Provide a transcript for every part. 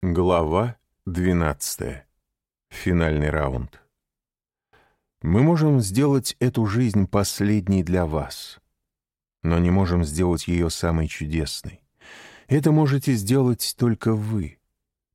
Глава 12. Финальный раунд. Мы можем сделать эту жизнь последней для вас, но не можем сделать ее самой чудесной. Это можете сделать только вы.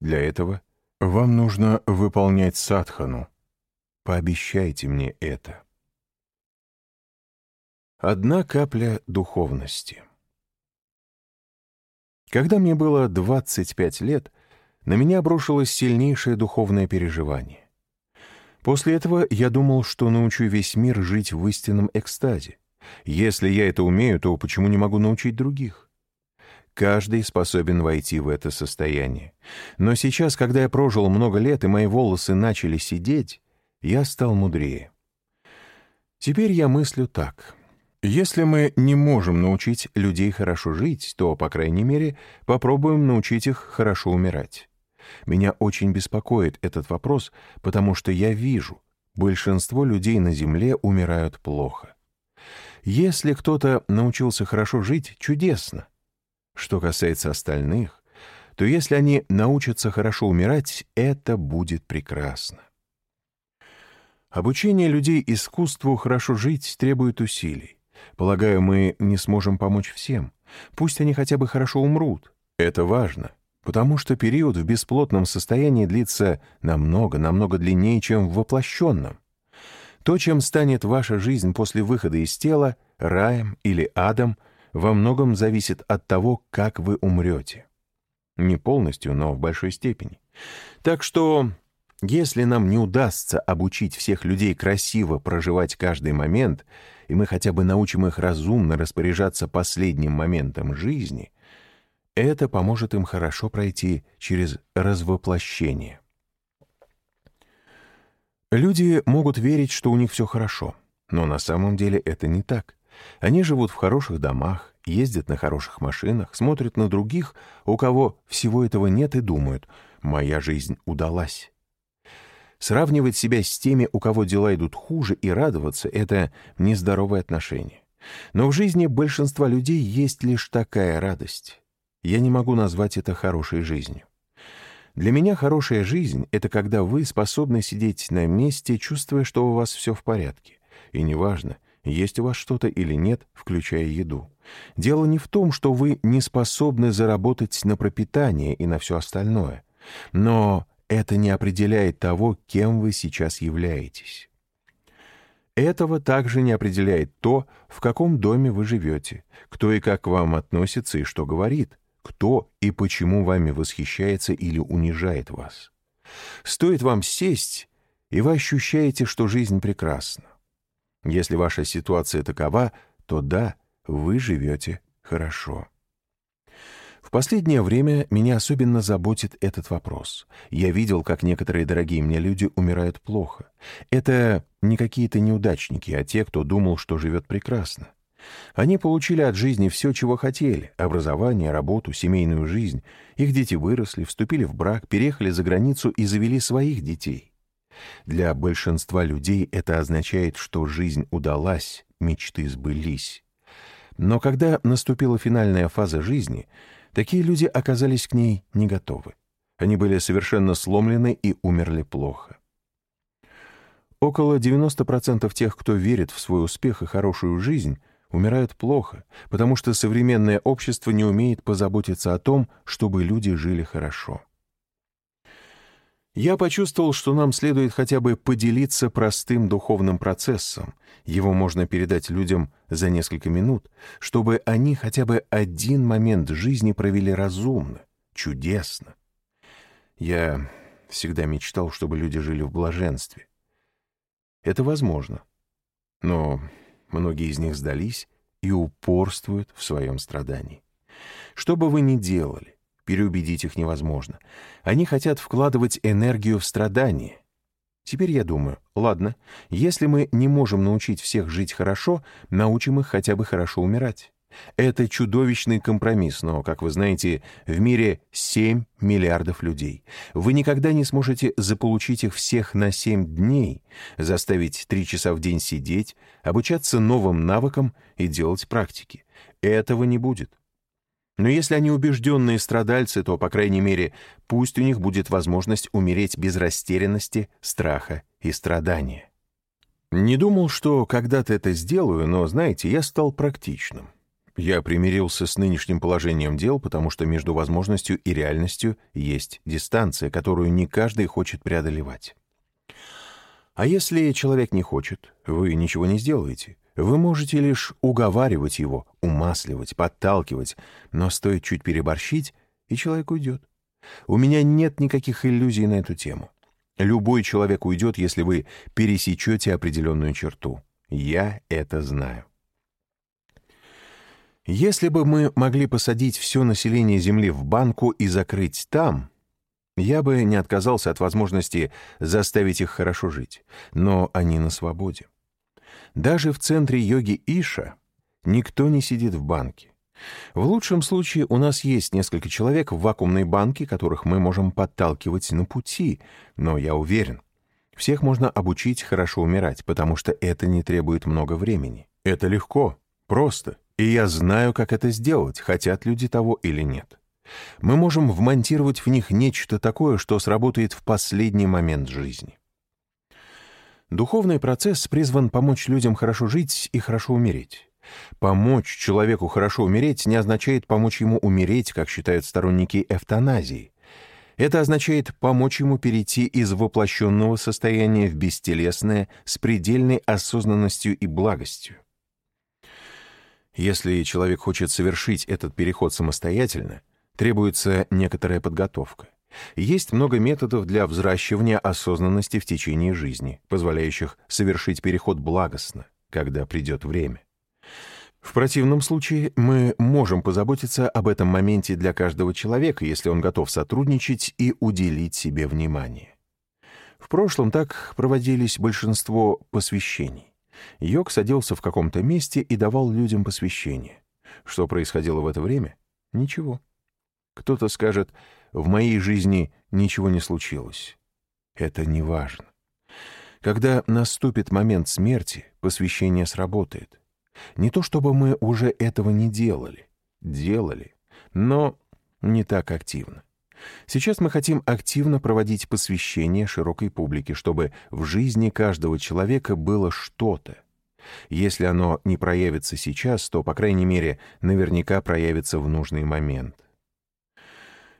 Для этого вам нужно выполнять садхану. Пообещайте мне это. Одна капля духовности. Когда мне было 25 лет, на меня обрушилось сильнейшее духовное переживание. После этого я думал, что научу весь мир жить в истинном экстазе. Если я это умею, то почему не могу научить других? Каждый способен войти в это состояние. Но сейчас, когда я прожил много лет и мои волосы начали сидеть, я стал мудрее. Теперь я мыслю так. Если мы не можем научить людей хорошо жить, то, по крайней мере, попробуем научить их хорошо умирать. Меня очень беспокоит этот вопрос, потому что я вижу, большинство людей на Земле умирают плохо. Если кто-то научился хорошо жить, чудесно. Что касается остальных, то если они научатся хорошо умирать, это будет прекрасно. Обучение людей искусству хорошо жить требует усилий. Полагаю, мы не сможем помочь всем. Пусть они хотя бы хорошо умрут. Это важно потому что период в бесплотном состоянии длится намного-намного длиннее, чем в воплощенном. То, чем станет ваша жизнь после выхода из тела, раем или адом, во многом зависит от того, как вы умрете. Не полностью, но в большой степени. Так что, если нам не удастся обучить всех людей красиво проживать каждый момент, и мы хотя бы научим их разумно распоряжаться последним моментом жизни — это поможет им хорошо пройти через развоплощение. Люди могут верить, что у них все хорошо, но на самом деле это не так. Они живут в хороших домах, ездят на хороших машинах, смотрят на других, у кого всего этого нет, и думают «моя жизнь удалась». Сравнивать себя с теми, у кого дела идут хуже, и радоваться — это нездоровое отношение. Но в жизни большинства людей есть лишь такая радость. Я не могу назвать это хорошей жизнью. Для меня хорошая жизнь — это когда вы способны сидеть на месте, чувствуя, что у вас все в порядке. И неважно, есть у вас что-то или нет, включая еду. Дело не в том, что вы не способны заработать на пропитание и на все остальное. Но это не определяет того, кем вы сейчас являетесь. Этого также не определяет то, в каком доме вы живете, кто и как к вам относится и что говорит, кто и почему вами восхищается или унижает вас. Стоит вам сесть, и вы ощущаете, что жизнь прекрасна. Если ваша ситуация такова, то да, вы живете хорошо. В последнее время меня особенно заботит этот вопрос. Я видел, как некоторые дорогие мне люди умирают плохо. Это не какие-то неудачники, а те, кто думал, что живет прекрасно. Они получили от жизни все, чего хотели — образование, работу, семейную жизнь. Их дети выросли, вступили в брак, переехали за границу и завели своих детей. Для большинства людей это означает, что жизнь удалась, мечты сбылись. Но когда наступила финальная фаза жизни, такие люди оказались к ней не готовы. Они были совершенно сломлены и умерли плохо. Около 90% тех, кто верит в свой успех и хорошую жизнь — умирают плохо, потому что современное общество не умеет позаботиться о том, чтобы люди жили хорошо. Я почувствовал, что нам следует хотя бы поделиться простым духовным процессом. Его можно передать людям за несколько минут, чтобы они хотя бы один момент жизни провели разумно, чудесно. Я всегда мечтал, чтобы люди жили в блаженстве. Это возможно. Но Многие из них сдались и упорствуют в своем страдании. Что бы вы ни делали, переубедить их невозможно. Они хотят вкладывать энергию в страдания. Теперь я думаю, ладно, если мы не можем научить всех жить хорошо, научим их хотя бы хорошо умирать. Это чудовищный компромисс, но, как вы знаете, в мире 7 миллиардов людей. Вы никогда не сможете заполучить их всех на 7 дней, заставить 3 часа в день сидеть, обучаться новым навыкам и делать практики. Этого не будет. Но если они убежденные страдальцы, то, по крайней мере, пусть у них будет возможность умереть без растерянности, страха и страдания. Не думал, что когда-то это сделаю, но, знаете, я стал практичным. Я примирился с нынешним положением дел, потому что между возможностью и реальностью есть дистанция, которую не каждый хочет преодолевать. А если человек не хочет, вы ничего не сделаете. Вы можете лишь уговаривать его, умасливать, подталкивать, но стоит чуть переборщить, и человек уйдет. У меня нет никаких иллюзий на эту тему. Любой человек уйдет, если вы пересечете определенную черту. Я это знаю. Если бы мы могли посадить все население Земли в банку и закрыть там, я бы не отказался от возможности заставить их хорошо жить, но они на свободе. Даже в центре йоги Иша никто не сидит в банке. В лучшем случае у нас есть несколько человек в вакуумной банке, которых мы можем подталкивать на пути, но я уверен, всех можно обучить хорошо умирать, потому что это не требует много времени. Это легко, просто, и я знаю, как это сделать, хотят люди того или нет. Мы можем вмонтировать в них нечто такое, что сработает в последний момент жизни. Духовный процесс призван помочь людям хорошо жить и хорошо умереть. Помочь человеку хорошо умереть не означает помочь ему умереть, как считают сторонники эвтаназии. Это означает помочь ему перейти из воплощенного состояния в бестелесное с предельной осознанностью и благостью. Если человек хочет совершить этот переход самостоятельно, требуется некоторая подготовка. Есть много методов для взращивания осознанности в течение жизни, позволяющих совершить переход благостно, когда придет время. В противном случае мы можем позаботиться об этом моменте для каждого человека, если он готов сотрудничать и уделить себе внимание. В прошлом так проводились большинство посвящений. Йог садился в каком-то месте и давал людям посвящение. Что происходило в это время? Ничего. Кто-то скажет, в моей жизни ничего не случилось. Это не важно. Когда наступит момент смерти, посвящение сработает. Не то чтобы мы уже этого не делали. Делали, но не так активно. Сейчас мы хотим активно проводить посвящение широкой публике, чтобы в жизни каждого человека было что-то. Если оно не проявится сейчас, то, по крайней мере, наверняка проявится в нужный момент.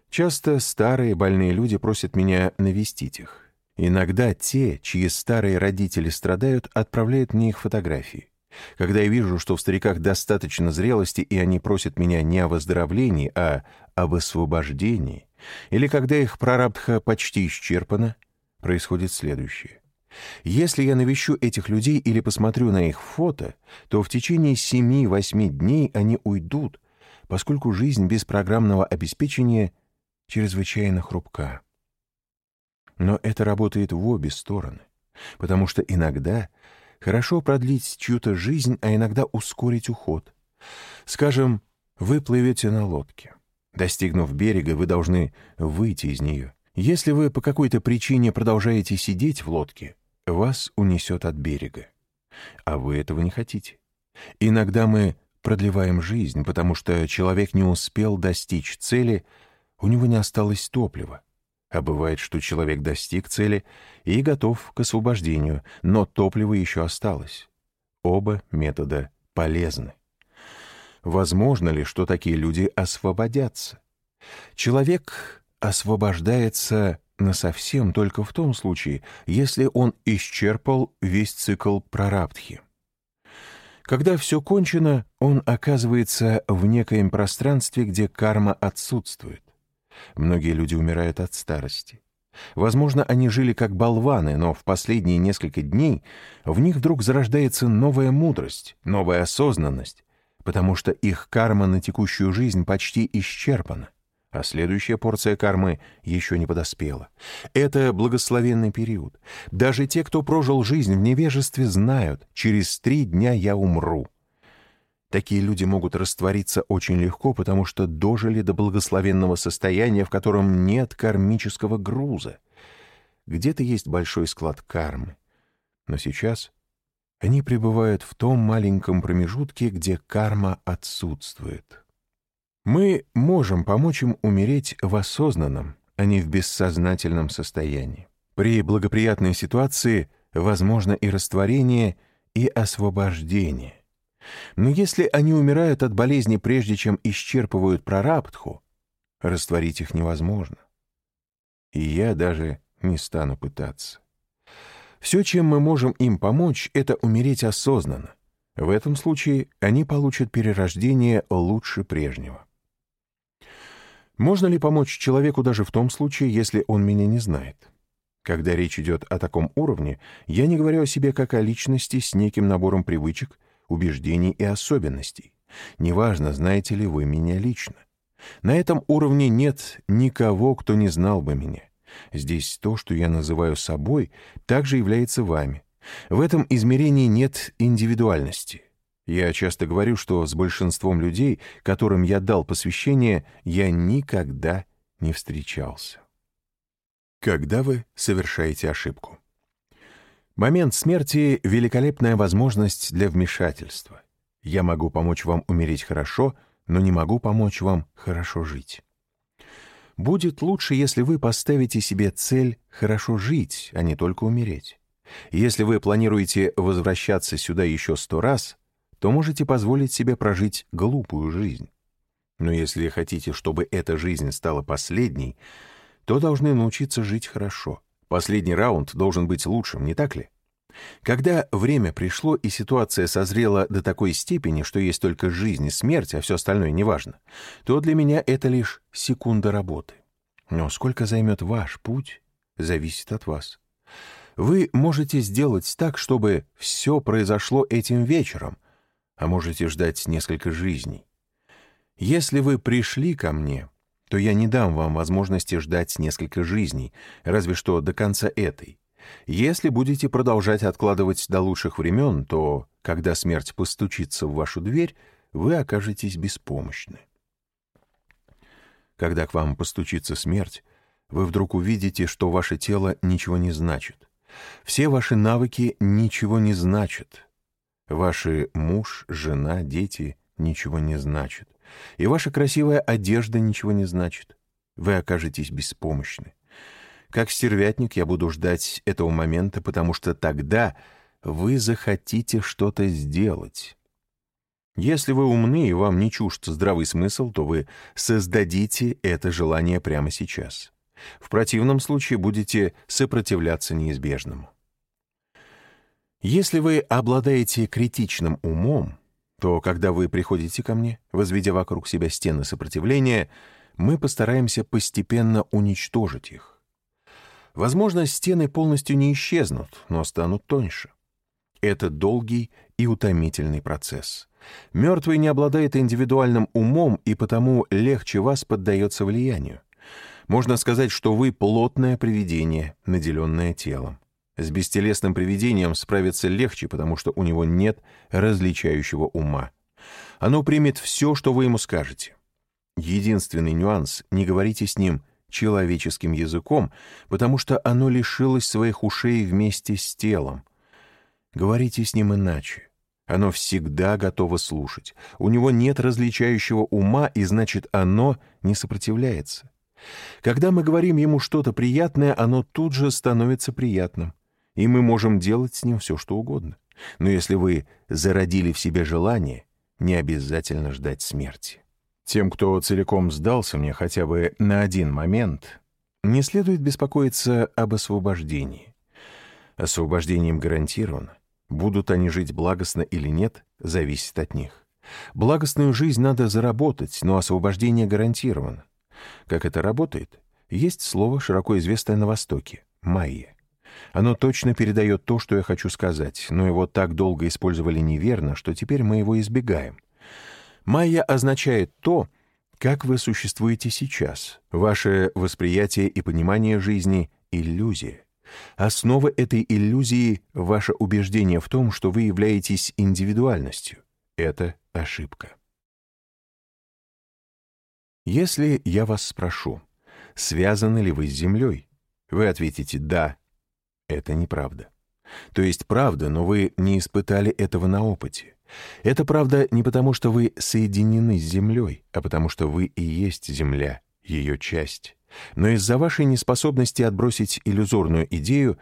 Часто старые больные люди просят меня навестить их. Иногда те, чьи старые родители страдают, отправляют мне их фотографии. Когда я вижу, что в стариках достаточно зрелости, и они просят меня не о выздоровлении, а об освобождении, или когда их прарабдха почти исчерпана, происходит следующее. Если я навещу этих людей или посмотрю на их фото, то в течение 7-8 дней они уйдут, поскольку жизнь без программного обеспечения чрезвычайно хрупка. Но это работает в обе стороны, потому что иногда Хорошо продлить чью-то жизнь, а иногда ускорить уход. Скажем, вы плывете на лодке. Достигнув берега, вы должны выйти из нее. Если вы по какой-то причине продолжаете сидеть в лодке, вас унесет от берега. А вы этого не хотите. Иногда мы продлеваем жизнь, потому что человек не успел достичь цели, у него не осталось топлива. А бывает, что человек достиг цели и готов к освобождению, но топливо еще осталось. Оба метода полезны. Возможно ли, что такие люди освободятся? Человек освобождается насовсем только в том случае, если он исчерпал весь цикл прарабдхи. Когда все кончено, он оказывается в некоем пространстве, где карма отсутствует. Многие люди умирают от старости. Возможно, они жили как болваны, но в последние несколько дней в них вдруг зарождается новая мудрость, новая осознанность, потому что их карма на текущую жизнь почти исчерпана, а следующая порция кармы еще не подоспела. Это благословенный период. Даже те, кто прожил жизнь в невежестве, знают, через три дня я умру. Такие люди могут раствориться очень легко, потому что дожили до благословенного состояния, в котором нет кармического груза. Где-то есть большой склад кармы. Но сейчас они пребывают в том маленьком промежутке, где карма отсутствует. Мы можем помочь им умереть в осознанном, а не в бессознательном состоянии. При благоприятной ситуации возможно и растворение, и освобождение. Но если они умирают от болезни прежде, чем исчерпывают прарабдху, растворить их невозможно. И я даже не стану пытаться. Все, чем мы можем им помочь, это умереть осознанно. В этом случае они получат перерождение лучше прежнего. Можно ли помочь человеку даже в том случае, если он меня не знает? Когда речь идет о таком уровне, я не говорю о себе как о личности с неким набором привычек, убеждений и особенностей. Неважно, знаете ли вы меня лично. На этом уровне нет никого, кто не знал бы меня. Здесь то, что я называю собой, также является вами. В этом измерении нет индивидуальности. Я часто говорю, что с большинством людей, которым я дал посвящение, я никогда не встречался. Когда вы совершаете ошибку? Момент смерти — великолепная возможность для вмешательства. Я могу помочь вам умереть хорошо, но не могу помочь вам хорошо жить. Будет лучше, если вы поставите себе цель хорошо жить, а не только умереть. Если вы планируете возвращаться сюда еще сто раз, то можете позволить себе прожить глупую жизнь. Но если хотите, чтобы эта жизнь стала последней, то должны научиться жить хорошо. Последний раунд должен быть лучшим, не так ли? Когда время пришло и ситуация созрела до такой степени, что есть только жизнь и смерть, а все остальное неважно, то для меня это лишь секунда работы. Но сколько займет ваш путь, зависит от вас. Вы можете сделать так, чтобы все произошло этим вечером, а можете ждать несколько жизней. Если вы пришли ко мне, то я не дам вам возможности ждать несколько жизней, разве что до конца этой. Если будете продолжать откладывать до лучших времен, то, когда смерть постучится в вашу дверь, вы окажетесь беспомощны. Когда к вам постучится смерть, вы вдруг увидите, что ваше тело ничего не значит. Все ваши навыки ничего не значат. Ваши муж, жена, дети ничего не значат. И ваша красивая одежда ничего не значит. Вы окажетесь беспомощны. Как стервятник я буду ждать этого момента, потому что тогда вы захотите что-то сделать. Если вы умны и вам не чужд здравый смысл, то вы создадите это желание прямо сейчас. В противном случае будете сопротивляться неизбежному. Если вы обладаете критичным умом, то когда вы приходите ко мне, возведя вокруг себя стены сопротивления, мы постараемся постепенно уничтожить их. Возможно, стены полностью не исчезнут, но станут тоньше. Это долгий и утомительный процесс. Мертвый не обладает индивидуальным умом и потому легче вас поддается влиянию. Можно сказать, что вы плотное привидение, наделенное телом. С бестелесным привидением справиться легче, потому что у него нет различающего ума. Оно примет все, что вы ему скажете. Единственный нюанс — не говорите с ним человеческим языком, потому что оно лишилось своих ушей вместе с телом. Говорите с ним иначе. Оно всегда готово слушать. У него нет различающего ума, и значит, оно не сопротивляется. Когда мы говорим ему что-то приятное, оно тут же становится приятным, и мы можем делать с ним все, что угодно. Но если вы зародили в себе желание, не обязательно ждать смерти. Тем, кто целиком сдался мне хотя бы на один момент, не следует беспокоиться об освобождении. Освобождением гарантировано. Будут они жить благостно или нет, зависит от них. Благостную жизнь надо заработать, но освобождение гарантировано. Как это работает? Есть слово, широко известное на Востоке — майя. Оно точно передает то, что я хочу сказать, но его так долго использовали неверно, что теперь мы его избегаем — Майя означает то, как вы существуете сейчас. Ваше восприятие и понимание жизни — иллюзия. Основа этой иллюзии — ваше убеждение в том, что вы являетесь индивидуальностью. Это ошибка. Если я вас спрошу, связаны ли вы с Землей, вы ответите «да». Это неправда. То есть правда, но вы не испытали этого на опыте. Это правда не потому, что вы соединены с Землей, а потому что вы и есть Земля, ее часть. Но из-за вашей неспособности отбросить иллюзорную идею,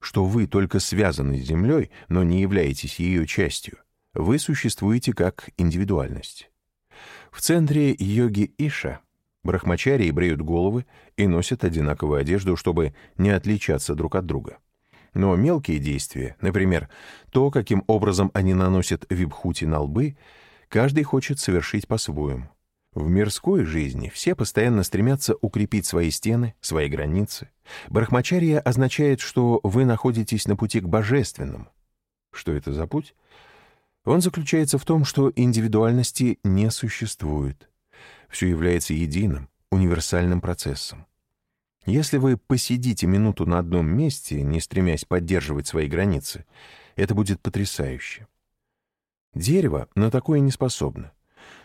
что вы только связаны с Землей, но не являетесь ее частью, вы существуете как индивидуальность. В центре йоги Иша брахмачарии бреют головы и носят одинаковую одежду, чтобы не отличаться друг от друга. Но мелкие действия, например, то, каким образом они наносят вибхути на лбы, каждый хочет совершить по-своему. В мирской жизни все постоянно стремятся укрепить свои стены, свои границы. Брахмачария означает, что вы находитесь на пути к божественному. Что это за путь? Он заключается в том, что индивидуальности не существует. Все является единым, универсальным процессом. Если вы посидите минуту на одном месте, не стремясь поддерживать свои границы, это будет потрясающе. Дерево на такое не способно.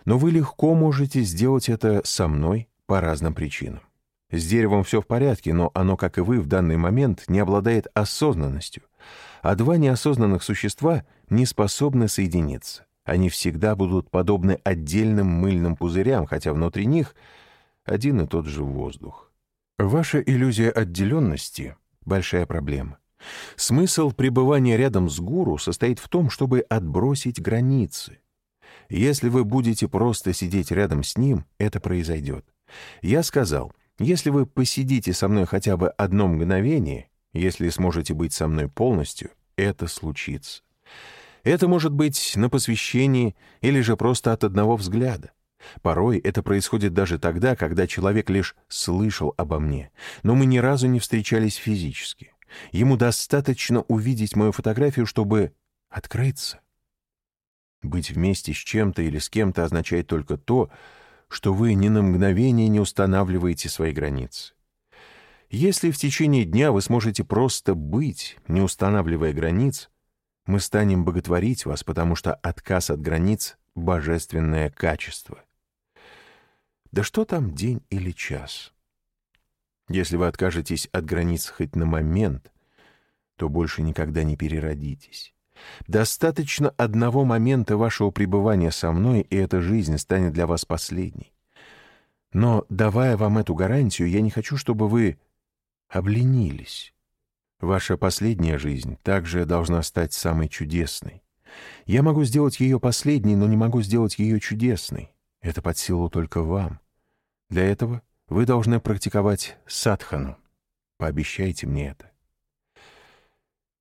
Но вы легко можете сделать это со мной по разным причинам. С деревом все в порядке, но оно, как и вы, в данный момент не обладает осознанностью. А два неосознанных существа не способны соединиться. Они всегда будут подобны отдельным мыльным пузырям, хотя внутри них один и тот же воздух. Ваша иллюзия отделенности — большая проблема. Смысл пребывания рядом с гуру состоит в том, чтобы отбросить границы. Если вы будете просто сидеть рядом с ним, это произойдет. Я сказал, если вы посидите со мной хотя бы одно мгновение, если сможете быть со мной полностью, это случится. Это может быть на посвящении или же просто от одного взгляда. Порой это происходит даже тогда, когда человек лишь слышал обо мне, но мы ни разу не встречались физически. Ему достаточно увидеть мою фотографию, чтобы открыться. Быть вместе с чем-то или с кем-то означает только то, что вы ни на мгновение не устанавливаете свои границы. Если в течение дня вы сможете просто быть, не устанавливая границ, мы станем боготворить вас, потому что отказ от границ — божественное качество. Да что там день или час? Если вы откажетесь от границ хоть на момент, то больше никогда не переродитесь. Достаточно одного момента вашего пребывания со мной, и эта жизнь станет для вас последней. Но, давая вам эту гарантию, я не хочу, чтобы вы обленились. Ваша последняя жизнь также должна стать самой чудесной. Я могу сделать ее последней, но не могу сделать ее чудесной. Это под силу только вам. Для этого вы должны практиковать садхану. Пообещайте мне это.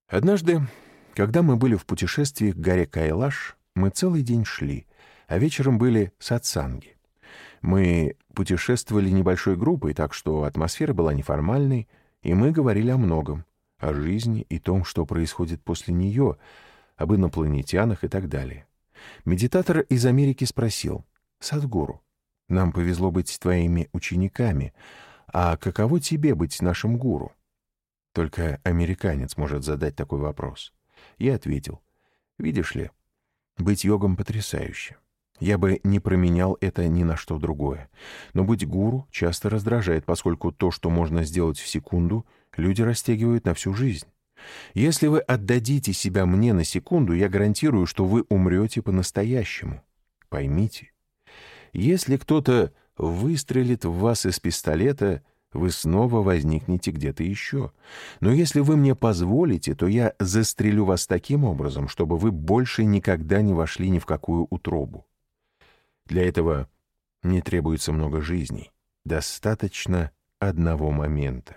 Однажды, когда мы были в путешествии к горе Кайлаш, мы целый день шли, а вечером были сатсанги. Мы путешествовали небольшой группой, так что атмосфера была неформальной, и мы говорили о многом, о жизни и том, что происходит после нее, об инопланетянах и так далее. Медитатор из Америки спросил, «Садгуру, нам повезло быть твоими учениками, а каково тебе быть нашим гуру?» Только американец может задать такой вопрос. Я ответил, «Видишь ли, быть йогом потрясающе. Я бы не променял это ни на что другое. Но быть гуру часто раздражает, поскольку то, что можно сделать в секунду, люди растягивают на всю жизнь. Если вы отдадите себя мне на секунду, я гарантирую, что вы умрете по-настоящему. Поймите, если кто-то выстрелит в вас из пистолета, вы снова возникнете где-то еще. Но если вы мне позволите, то я застрелю вас таким образом, чтобы вы больше никогда не вошли ни в какую утробу. Для этого не требуется много жизней. Достаточно одного момента.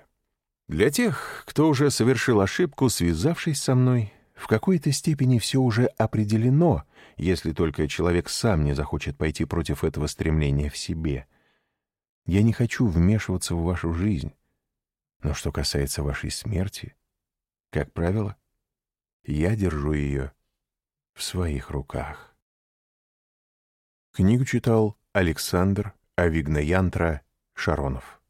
Для тех, кто уже совершил ошибку, связавшись со мной, в какой-то степени все уже определено, если только человек сам не захочет пойти против этого стремления в себе. Я не хочу вмешиваться в вашу жизнь. Но что касается вашей смерти, как правило, я держу ее в своих руках. Книгу читал Александр Авигнаянтра Шаронов.